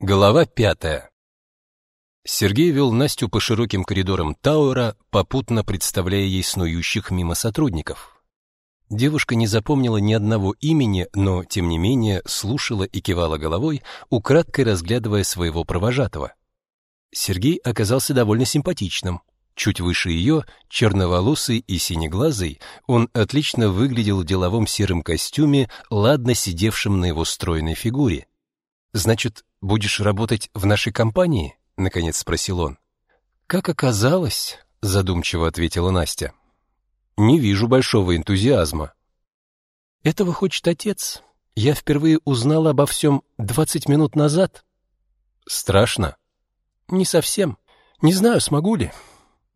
Глава пятая. Сергей вел Настю по широким коридорам Тауэра, попутно представляя ей снующих мимо сотрудников. Девушка не запомнила ни одного имени, но, тем не менее, слушала и кивала головой, украдкой разглядывая своего провожатого. Сергей оказался довольно симпатичным. Чуть выше ее, черноволосый и синеглазый, он отлично выглядел в деловом сером костюме, ладно сидевшем на его стройной фигуре. Значит, будешь работать в нашей компании? наконец спросил он. Как оказалось, задумчиво ответила Настя. Не вижу большого энтузиазма. Этого хочет отец. Я впервые узнала обо всем двадцать минут назад. Страшно? Не совсем. Не знаю, смогу ли.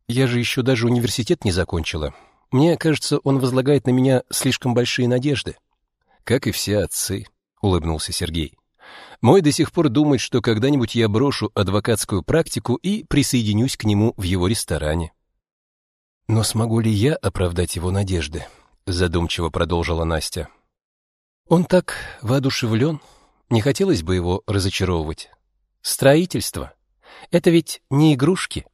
Я же еще даже университет не закончила. Мне кажется, он возлагает на меня слишком большие надежды. Как и все отцы, улыбнулся Сергей. Мой до сих пор думает, что когда-нибудь я брошу адвокатскую практику и присоединюсь к нему в его ресторане. Но смогу ли я оправдать его надежды? задумчиво продолжила Настя. Он так воодушевлен, не хотелось бы его разочаровывать. Строительство это ведь не игрушки.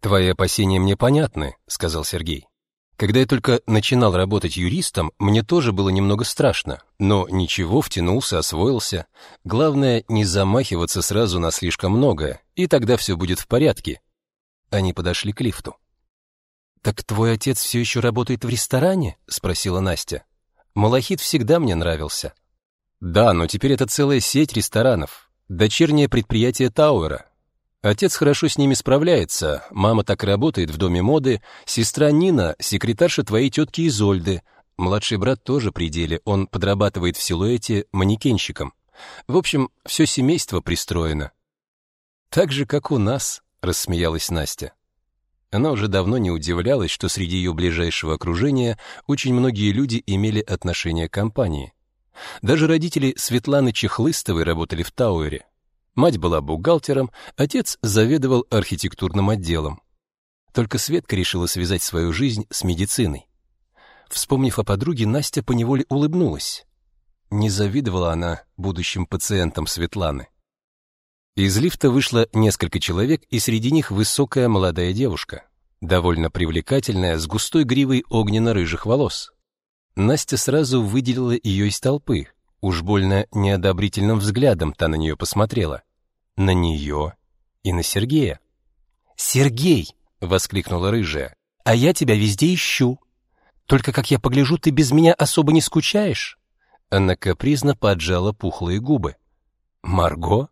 Твои опасения мне понятны, сказал Сергей. Когда я только начинал работать юристом, мне тоже было немного страшно, но ничего, втянулся, освоился. Главное не замахиваться сразу на слишком многое, и тогда все будет в порядке. Они подошли к лифту. Так твой отец все еще работает в ресторане? спросила Настя. Малахит всегда мне нравился. Да, но теперь это целая сеть ресторанов, дочернее предприятие Тауэра. Отец хорошо с ними справляется, мама так работает в доме моды, сестра Нина — секретарша твоей тетки Изольды, младший брат тоже при деле, он подрабатывает в силуэте манекенщиком. В общем, все семейство пристроено. Так же, как у нас, рассмеялась Настя. Она уже давно не удивлялась, что среди ее ближайшего окружения очень многие люди имели отношение к компании. Даже родители Светланы Чехлыстовой работали в Тауэре. Мать была бухгалтером, отец заведовал архитектурным отделом. Только Светка решила связать свою жизнь с медициной. Вспомнив о подруге, Настя поневоле улыбнулась. Не завидовала она будущим пациентам Светланы. Из лифта вышло несколько человек, и среди них высокая молодая девушка, довольно привлекательная, с густой гривой огненно-рыжих волос. Настя сразу выделила ее из толпы, Уж больно неодобрительным взглядом та на нее посмотрела. На нее и на Сергея. «Сергей!» — воскликнула рыжая. «А я тебя везде ищу. Только, как я погляжу, ты без меня особо не скучаешь?» Она капризно поджала пухлые губы. «Марго?»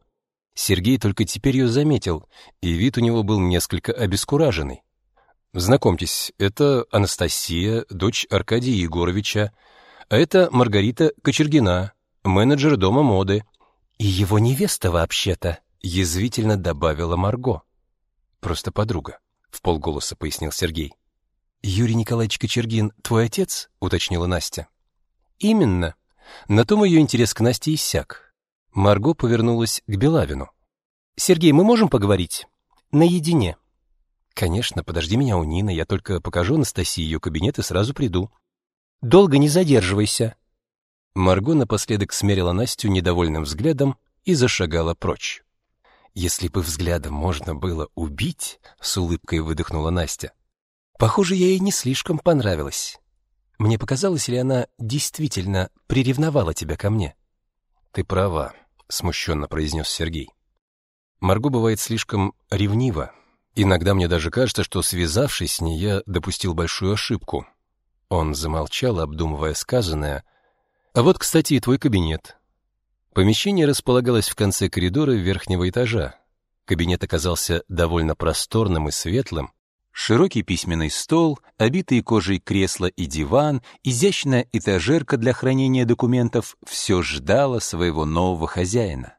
Сергей только теперь ее заметил, и вид у него был несколько обескураженный. «Знакомьтесь, это Анастасия, дочь Аркадия Егоровича, а это Маргарита Кочергина, менеджер дома моды. И его невеста вообще-то, язвительно добавила Марго. Просто подруга, в полголоса пояснил Сергей. Юрий Николаевич Кочергин твой отец? уточнила Настя. Именно. На том ее интерес к Насте иссяк. Марго повернулась к Белавину. Сергей, мы можем поговорить наедине? Конечно, подожди меня у Нины, я только покажу Анастасии ее кабинет и сразу приду. Долго не задерживайся, Марго напоследок смерила Настю недовольным взглядом и зашагала прочь. Если бы взглядом можно было убить, с улыбкой выдохнула Настя. Похоже, я ей не слишком понравилась. Мне показалось, ли она действительно приревновала тебя ко мне? Ты права, смущенно произнес Сергей. Марго бывает слишком ревнива. Иногда мне даже кажется, что связавшись с ней, я допустил большую ошибку. Он замолчал, обдумывая сказанное, а вот, кстати, и твой кабинет. Помещение располагалось в конце коридора верхнего этажа. Кабинет оказался довольно просторным и светлым. Широкий письменный стол, обитые кожей кресла и диван, изящная этажерка для хранения документов — все ждало своего нового хозяина.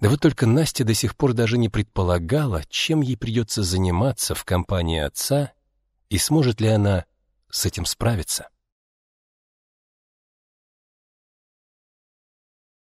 Да вот только Настя до сих пор даже не предполагала, чем ей придется заниматься в компании отца и сможет ли она с этим справиться.